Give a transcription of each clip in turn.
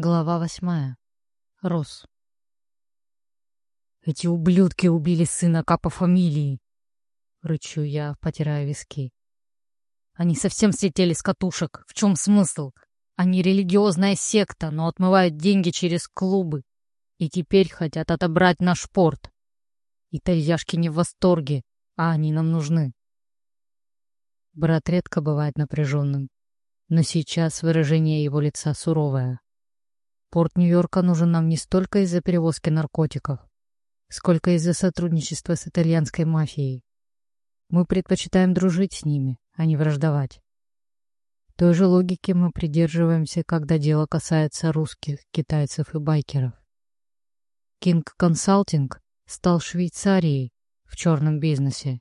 Глава восьмая. Рос. «Эти ублюдки убили сына Капа фамилии!» — рычу я, потирая виски. «Они совсем слетели с катушек. В чем смысл? Они религиозная секта, но отмывают деньги через клубы. И теперь хотят отобрать наш порт. Итальяшки не в восторге, а они нам нужны». Брат редко бывает напряженным, но сейчас выражение его лица суровое. Порт Нью-Йорка нужен нам не столько из-за перевозки наркотиков, сколько из-за сотрудничества с итальянской мафией. Мы предпочитаем дружить с ними, а не враждовать. Той же логики мы придерживаемся, когда дело касается русских, китайцев и байкеров. King Consulting стал Швейцарией в черном бизнесе,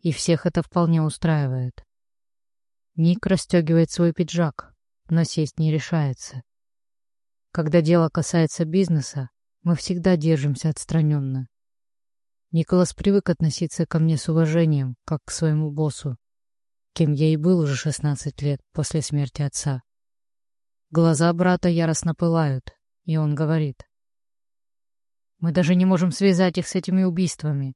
и всех это вполне устраивает. Ник расстегивает свой пиджак, но сесть не решается. Когда дело касается бизнеса, мы всегда держимся отстраненно. Николас привык относиться ко мне с уважением, как к своему боссу, кем я и был уже 16 лет после смерти отца. Глаза брата яростно пылают, и он говорит. «Мы даже не можем связать их с этими убийствами.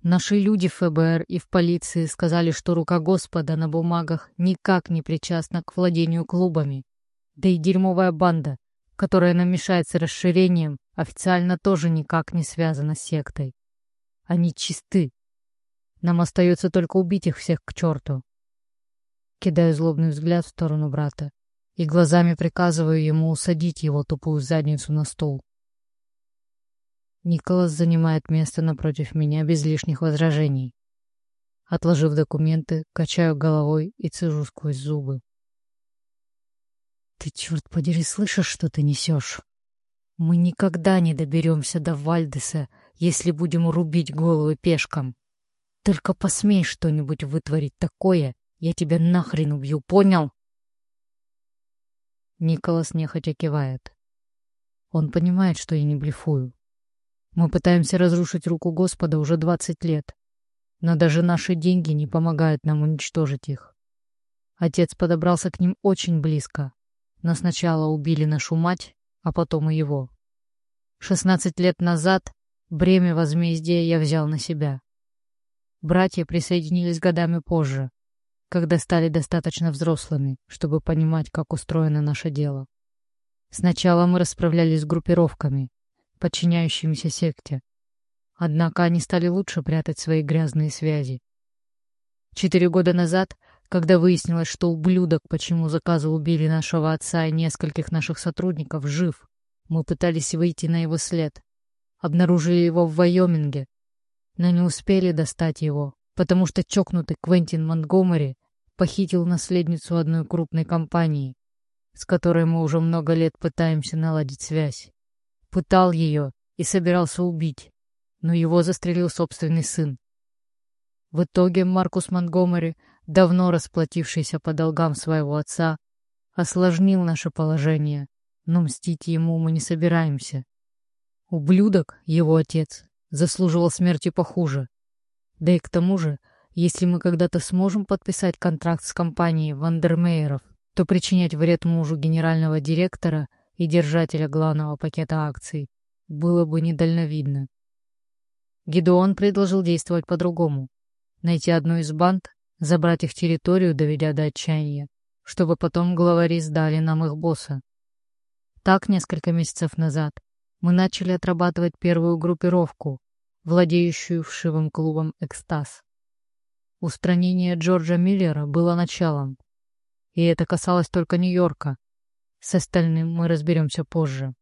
Наши люди в ФБР и в полиции сказали, что рука Господа на бумагах никак не причастна к владению клубами. Да и дерьмовая банда, которая нам мешает с расширением, официально тоже никак не связана с сектой. Они чисты. Нам остается только убить их всех к черту. Кидаю злобный взгляд в сторону брата и глазами приказываю ему усадить его тупую задницу на стол. Николас занимает место напротив меня без лишних возражений. Отложив документы, качаю головой и цежу сквозь зубы. Ты, черт подери, слышишь, что ты несешь? Мы никогда не доберемся до Вальдеса, если будем рубить головы пешкам. Только посмей что-нибудь вытворить такое, я тебя нахрен убью, понял? Николас нехотя кивает. Он понимает, что я не блефую. Мы пытаемся разрушить руку Господа уже двадцать лет, но даже наши деньги не помогают нам уничтожить их. Отец подобрался к ним очень близко, но сначала убили нашу мать, а потом и его. Шестнадцать лет назад бремя возмездия я взял на себя. Братья присоединились годами позже, когда стали достаточно взрослыми, чтобы понимать, как устроено наше дело. Сначала мы расправлялись с группировками, подчиняющимися секте. Однако они стали лучше прятать свои грязные связи. Четыре года назад когда выяснилось, что ублюдок, почему заказа убили нашего отца и нескольких наших сотрудников, жив, мы пытались выйти на его след. Обнаружили его в Вайоминге, но не успели достать его, потому что чокнутый Квентин Монтгомери похитил наследницу одной крупной компании, с которой мы уже много лет пытаемся наладить связь. Пытал ее и собирался убить, но его застрелил собственный сын. В итоге Маркус Монтгомери давно расплатившийся по долгам своего отца, осложнил наше положение, но мстить ему мы не собираемся. Ублюдок, его отец, заслуживал смерти похуже. Да и к тому же, если мы когда-то сможем подписать контракт с компанией Вандермейеров, то причинять вред мужу генерального директора и держателя главного пакета акций было бы недальновидно. Гидеон предложил действовать по-другому. Найти одну из банд забрать их территорию, доведя до отчаяния, чтобы потом главари сдали нам их босса. Так, несколько месяцев назад, мы начали отрабатывать первую группировку, владеющую вшивым клубом «Экстаз». Устранение Джорджа Миллера было началом, и это касалось только Нью-Йорка. С остальным мы разберемся позже.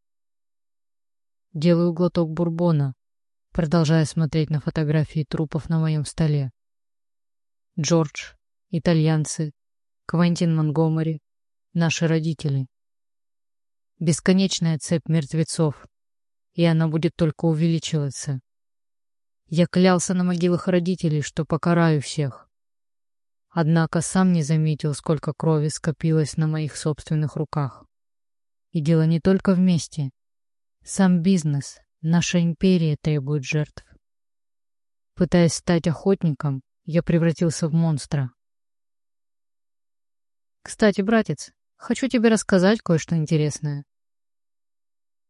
Делаю глоток бурбона, продолжая смотреть на фотографии трупов на моем столе. Джордж, итальянцы, Квентин Монгомери, наши родители. Бесконечная цепь мертвецов, и она будет только увеличиваться. Я клялся на могилах родителей, что покараю всех. Однако сам не заметил, сколько крови скопилось на моих собственных руках. И дело не только вместе. Сам бизнес, наша империя требует жертв. Пытаясь стать охотником, я превратился в монстра. Кстати, братец, хочу тебе рассказать кое-что интересное.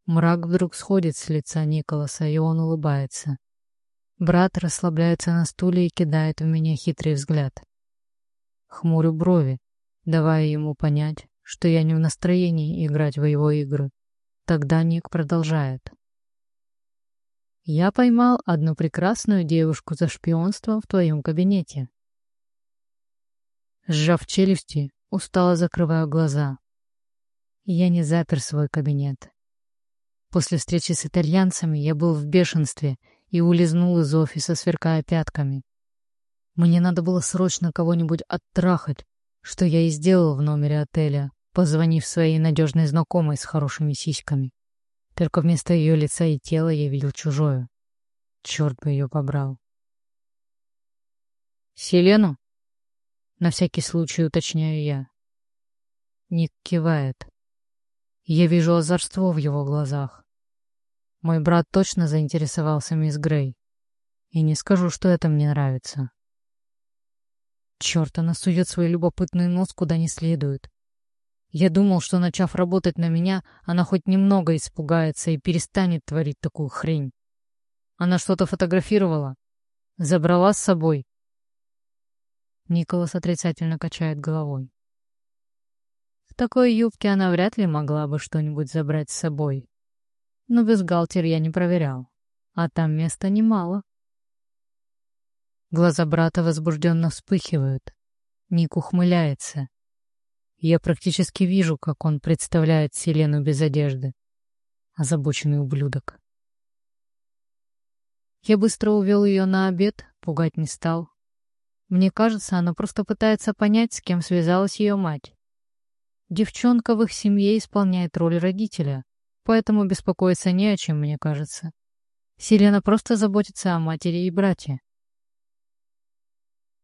Мрак вдруг сходит с лица Николаса, и он улыбается. Брат расслабляется на стуле и кидает в меня хитрый взгляд. Хмурю брови, давая ему понять, что я не в настроении играть в его игры. Тогда Ник продолжает. «Я поймал одну прекрасную девушку за шпионством в твоем кабинете». Сжав челюсти, устало закрываю глаза. Я не запер свой кабинет. После встречи с итальянцами я был в бешенстве и улизнул из офиса, сверкая пятками. Мне надо было срочно кого-нибудь оттрахать, что я и сделал в номере отеля, позвонив своей надежной знакомой с хорошими сиськами. Только вместо ее лица и тела я видел чужое. Черт бы ее побрал. «Селену?» На всякий случай уточняю я. Ник кивает. Я вижу озорство в его глазах. Мой брат точно заинтересовался мисс Грей. И не скажу, что это мне нравится. Черт, она сует свой любопытный нос куда не следует. Я думал, что, начав работать на меня, она хоть немного испугается и перестанет творить такую хрень. Она что-то фотографировала. Забрала с собой. Николас отрицательно качает головой. В такой юбке она вряд ли могла бы что-нибудь забрать с собой. Но бюстгальтер я не проверял. А там места немало. Глаза брата возбужденно вспыхивают. Ник ухмыляется. Я практически вижу, как он представляет Селену без одежды. Озабоченный ублюдок. Я быстро увел ее на обед, пугать не стал. Мне кажется, она просто пытается понять, с кем связалась ее мать. Девчонка в их семье исполняет роль родителя, поэтому беспокоиться не о чем, мне кажется. Селена просто заботится о матери и брате.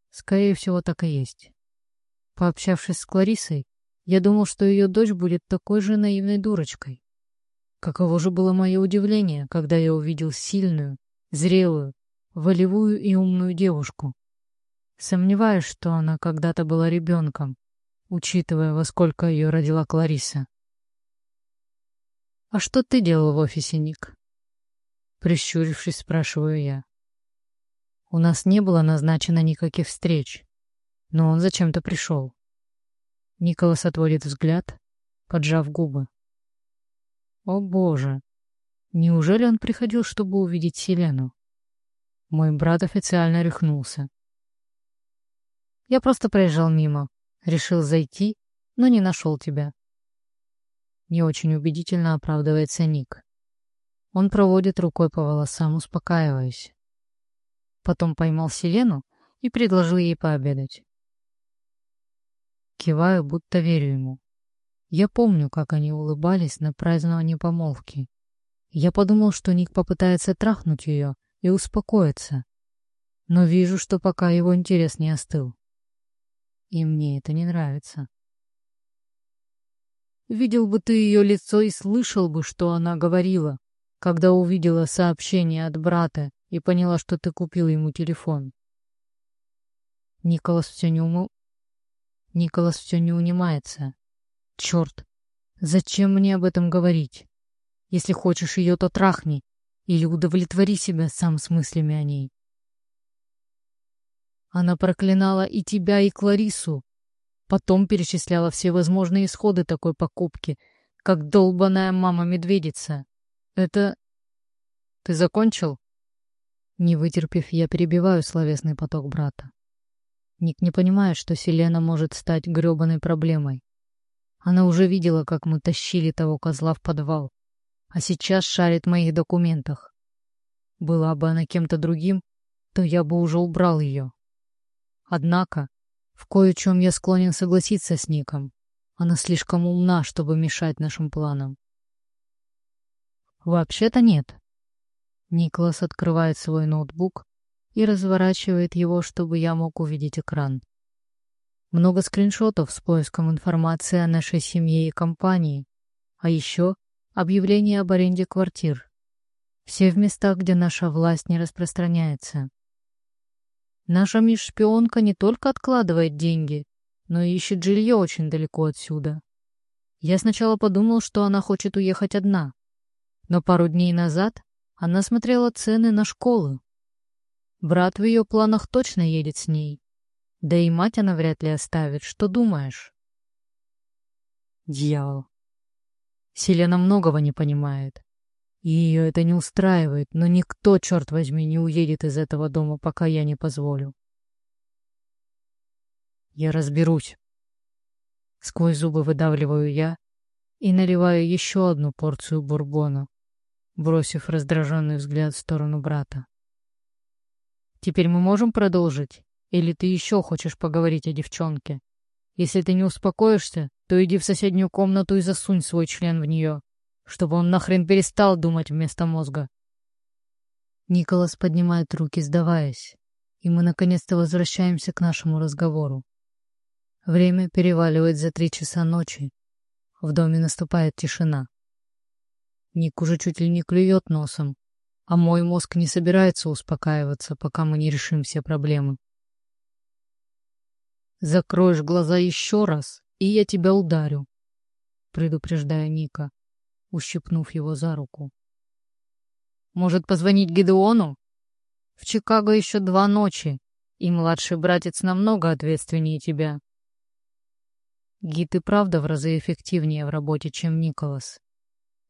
Скорее всего, так и есть. Пообщавшись с Кларисой, я думал, что ее дочь будет такой же наивной дурочкой. Каково же было мое удивление, когда я увидел сильную, зрелую, волевую и умную девушку. Сомневаюсь, что она когда-то была ребенком, учитывая, во сколько ее родила Клариса. «А что ты делал в офисе, Ник?» Прищурившись, спрашиваю я. У нас не было назначено никаких встреч, но он зачем-то пришел. Николас отводит взгляд, поджав губы. О боже! Неужели он приходил, чтобы увидеть Селену? Мой брат официально рехнулся. Я просто проезжал мимо, решил зайти, но не нашел тебя. Не очень убедительно оправдывается Ник. Он проводит рукой по волосам, успокаиваясь. Потом поймал Селену и предложил ей пообедать. Киваю, будто верю ему. Я помню, как они улыбались на праздновании помолвки. Я подумал, что Ник попытается трахнуть ее и успокоиться. Но вижу, что пока его интерес не остыл. И мне это не нравится. Видел бы ты ее лицо и слышал бы, что она говорила, когда увидела сообщение от брата и поняла, что ты купил ему телефон. Николас все не умыл. Николас все не унимается. Черт, зачем мне об этом говорить? Если хочешь ее, то трахни или удовлетвори себя сам с мыслями о ней. Она проклинала и тебя, и Кларису. Потом перечисляла все возможные исходы такой покупки, как долбаная мама-медведица. Это... Ты закончил? Не вытерпев, я перебиваю словесный поток брата. Ник не понимает, что Селена может стать грёбаной проблемой. Она уже видела, как мы тащили того козла в подвал, а сейчас шарит в моих документах. Была бы она кем-то другим, то я бы уже убрал ее. Однако, в кое-чем я склонен согласиться с Ником. Она слишком умна, чтобы мешать нашим планам. Вообще-то нет. Николас открывает свой ноутбук и разворачивает его, чтобы я мог увидеть экран. Много скриншотов с поиском информации о нашей семье и компании, а еще объявление об аренде квартир. Все в местах, где наша власть не распространяется. Наша мисс-шпионка не только откладывает деньги, но и ищет жилье очень далеко отсюда. Я сначала подумал, что она хочет уехать одна, Но пару дней назад она смотрела цены на школы. Брат в ее планах точно едет с ней. Да и мать она вряд ли оставит. Что думаешь? Дьявол. Селена многого не понимает. И ее это не устраивает, но никто, черт возьми, не уедет из этого дома, пока я не позволю. Я разберусь. Сквозь зубы выдавливаю я и наливаю еще одну порцию бурбона, бросив раздраженный взгляд в сторону брата. Теперь мы можем продолжить? Или ты еще хочешь поговорить о девчонке? Если ты не успокоишься, то иди в соседнюю комнату и засунь свой член в нее, чтобы он нахрен перестал думать вместо мозга. Николас поднимает руки, сдаваясь, и мы наконец-то возвращаемся к нашему разговору. Время переваливает за три часа ночи. В доме наступает тишина. Ник уже чуть ли не клюет носом, а мой мозг не собирается успокаиваться, пока мы не решим все проблемы. Закроешь глаза еще раз, и я тебя ударю, предупреждая Ника, ущипнув его за руку. Может, позвонить Гедеону? В Чикаго еще два ночи, и младший братец намного ответственнее тебя. Гид и правда в разы эффективнее в работе, чем Николас.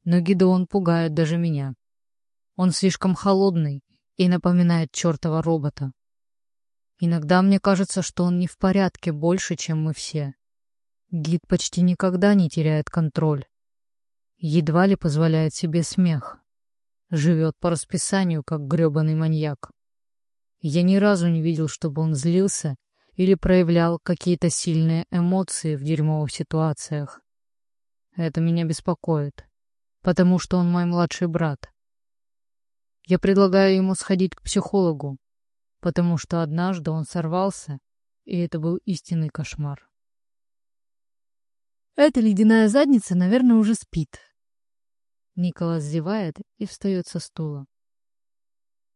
Но Гидеон пугает даже меня. Он слишком холодный и напоминает чертова робота. Иногда мне кажется, что он не в порядке больше, чем мы все. Гид почти никогда не теряет контроль. Едва ли позволяет себе смех. Живет по расписанию, как грёбаный маньяк. Я ни разу не видел, чтобы он злился или проявлял какие-то сильные эмоции в дерьмовых ситуациях. Это меня беспокоит, потому что он мой младший брат. Я предлагаю ему сходить к психологу, потому что однажды он сорвался, и это был истинный кошмар. Эта ледяная задница, наверное, уже спит. Николас зевает и встает со стула.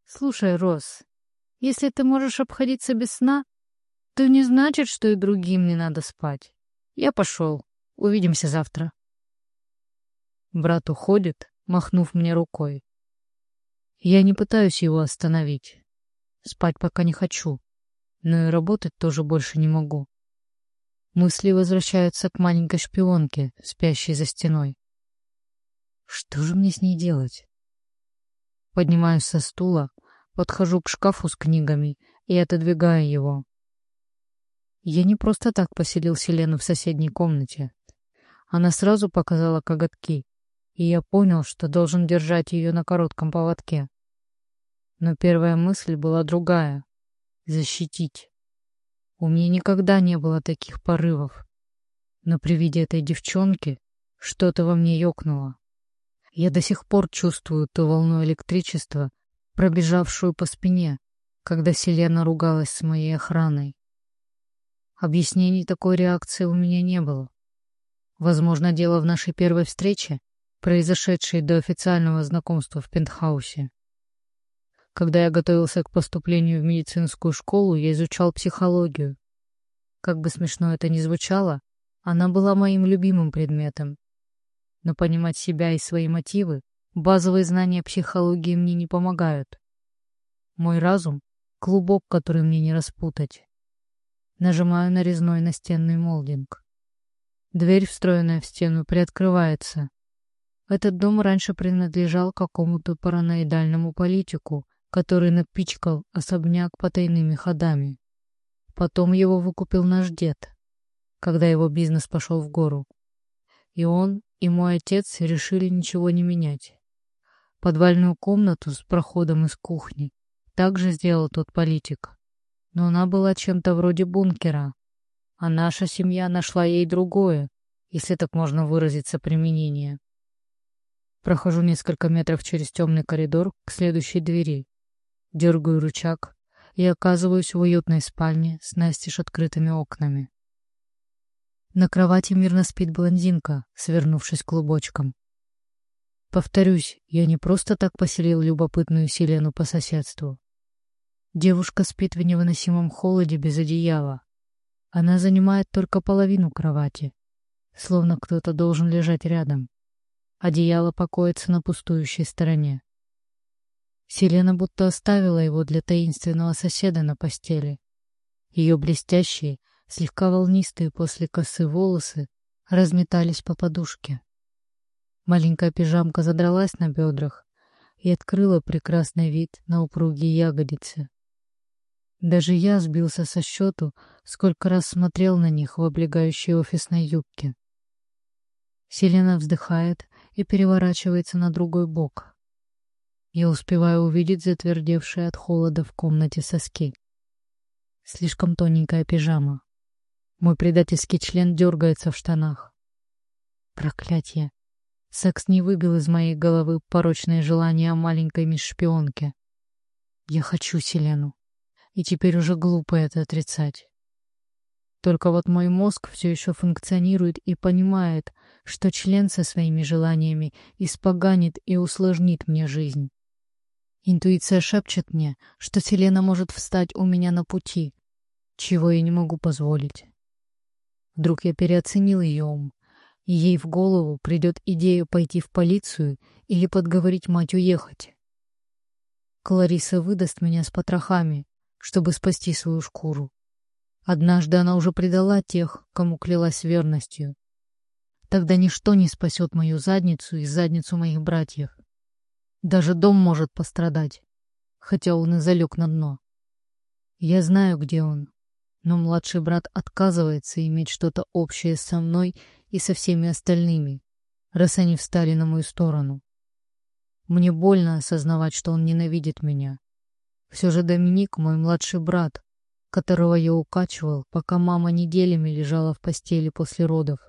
Слушай, Рос, если ты можешь обходиться без сна, то не значит, что и другим не надо спать. Я пошел. Увидимся завтра. Брат уходит, махнув мне рукой. Я не пытаюсь его остановить. Спать пока не хочу, но и работать тоже больше не могу. Мысли возвращаются к маленькой шпионке, спящей за стеной. Что же мне с ней делать? Поднимаюсь со стула, подхожу к шкафу с книгами и отодвигаю его. Я не просто так поселил Селену в соседней комнате. Она сразу показала коготки, и я понял, что должен держать ее на коротком поводке. Но первая мысль была другая — защитить. У меня никогда не было таких порывов. Но при виде этой девчонки что-то во мне ёкнуло. Я до сих пор чувствую ту волну электричества, пробежавшую по спине, когда Селена ругалась с моей охраной. Объяснений такой реакции у меня не было. Возможно, дело в нашей первой встрече, произошедшей до официального знакомства в пентхаусе. Когда я готовился к поступлению в медицинскую школу, я изучал психологию. Как бы смешно это ни звучало, она была моим любимым предметом. Но понимать себя и свои мотивы, базовые знания психологии мне не помогают. Мой разум — клубок, который мне не распутать. Нажимаю на резной настенный молдинг. Дверь, встроенная в стену, приоткрывается. Этот дом раньше принадлежал какому-то параноидальному политику, который напичкал особняк потайными ходами. Потом его выкупил наш дед, когда его бизнес пошел в гору. И он, и мой отец решили ничего не менять. Подвальную комнату с проходом из кухни также сделал тот политик но она была чем-то вроде бункера, а наша семья нашла ей другое, если так можно выразиться, применение. Прохожу несколько метров через темный коридор к следующей двери, дергаю рычаг и оказываюсь в уютной спальне с настежь открытыми окнами. На кровати мирно спит блондинка, свернувшись клубочком. Повторюсь, я не просто так поселил любопытную Селену по соседству. Девушка спит в невыносимом холоде без одеяла. Она занимает только половину кровати, словно кто-то должен лежать рядом. Одеяло покоится на пустующей стороне. Селена будто оставила его для таинственного соседа на постели. Ее блестящие, слегка волнистые после косы волосы разметались по подушке. Маленькая пижамка задралась на бедрах и открыла прекрасный вид на упругие ягодицы. Даже я сбился со счету, сколько раз смотрел на них в облегающей офисной юбке. Селена вздыхает и переворачивается на другой бок. Я успеваю увидеть затвердевшие от холода в комнате соски. Слишком тоненькая пижама. Мой предательский член дергается в штанах. Проклятье. Секс не выбил из моей головы порочное желание о маленькой мисс-шпионке. Я хочу Селену. И теперь уже глупо это отрицать. Только вот мой мозг все еще функционирует и понимает, что член со своими желаниями испоганит и усложнит мне жизнь. Интуиция шепчет мне, что Селена может встать у меня на пути, чего я не могу позволить. Вдруг я переоценил ее ум, и ей в голову придет идея пойти в полицию или подговорить мать уехать. Клариса выдаст меня с потрохами, чтобы спасти свою шкуру. Однажды она уже предала тех, кому клялась верностью. Тогда ничто не спасет мою задницу и задницу моих братьев. Даже дом может пострадать, хотя он и залег на дно. Я знаю, где он, но младший брат отказывается иметь что-то общее со мной и со всеми остальными, раз они встали на мою сторону. Мне больно осознавать, что он ненавидит меня. Все же Доминик — мой младший брат, которого я укачивал, пока мама неделями лежала в постели после родов.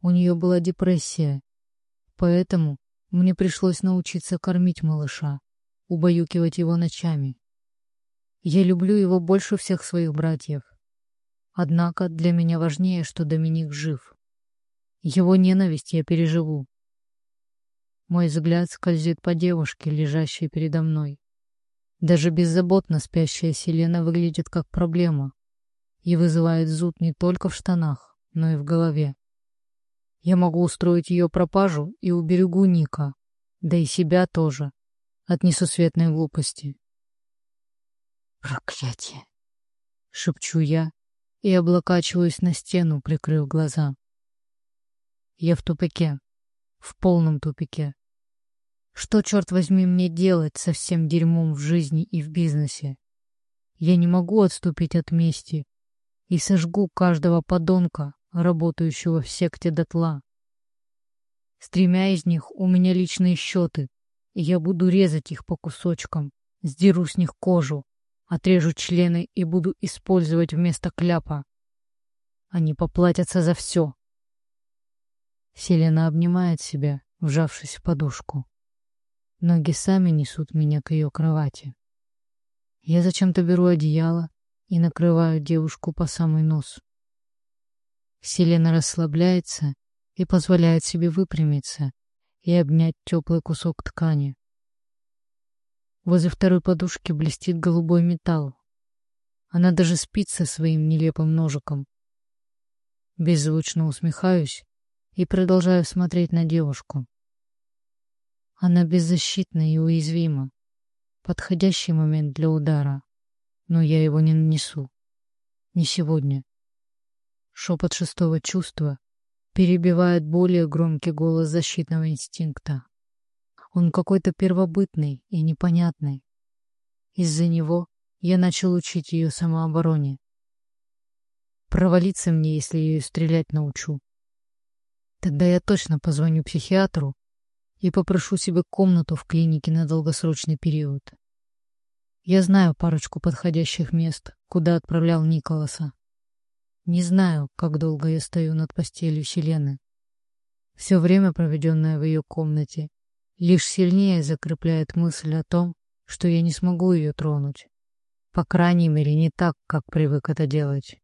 У нее была депрессия, поэтому мне пришлось научиться кормить малыша, убаюкивать его ночами. Я люблю его больше всех своих братьев. Однако для меня важнее, что Доминик жив. Его ненависть я переживу. Мой взгляд скользит по девушке, лежащей передо мной. Даже беззаботно спящая Селена выглядит как проблема и вызывает зуд не только в штанах, но и в голове. Я могу устроить ее пропажу и уберегу Ника, да и себя тоже, от несусветной глупости. «Проклятие!» — шепчу я и облокачиваюсь на стену, прикрыв глаза. Я в тупике, в полном тупике. Что, черт возьми, мне делать со всем дерьмом в жизни и в бизнесе? Я не могу отступить от мести и сожгу каждого подонка, работающего в секте дотла. С тремя из них у меня личные счеты, и я буду резать их по кусочкам, сдеру с них кожу, отрежу члены и буду использовать вместо кляпа. Они поплатятся за все. Селена обнимает себя, вжавшись в подушку. Ноги сами несут меня к ее кровати. Я зачем-то беру одеяло и накрываю девушку по самый нос. Селена расслабляется и позволяет себе выпрямиться и обнять теплый кусок ткани. Возле второй подушки блестит голубой металл. Она даже спит со своим нелепым ножиком. Беззвучно усмехаюсь и продолжаю смотреть на девушку. Она беззащитна и уязвима. Подходящий момент для удара. Но я его не нанесу. Не сегодня. Шепот шестого чувства перебивает более громкий голос защитного инстинкта. Он какой-то первобытный и непонятный. Из-за него я начал учить ее самообороне. Провалиться мне, если ее стрелять научу. Тогда я точно позвоню психиатру и попрошу себе комнату в клинике на долгосрочный период. Я знаю парочку подходящих мест, куда отправлял Николаса. Не знаю, как долго я стою над постелью Селены. Все время, проведенное в ее комнате, лишь сильнее закрепляет мысль о том, что я не смогу ее тронуть. По крайней мере, не так, как привык это делать.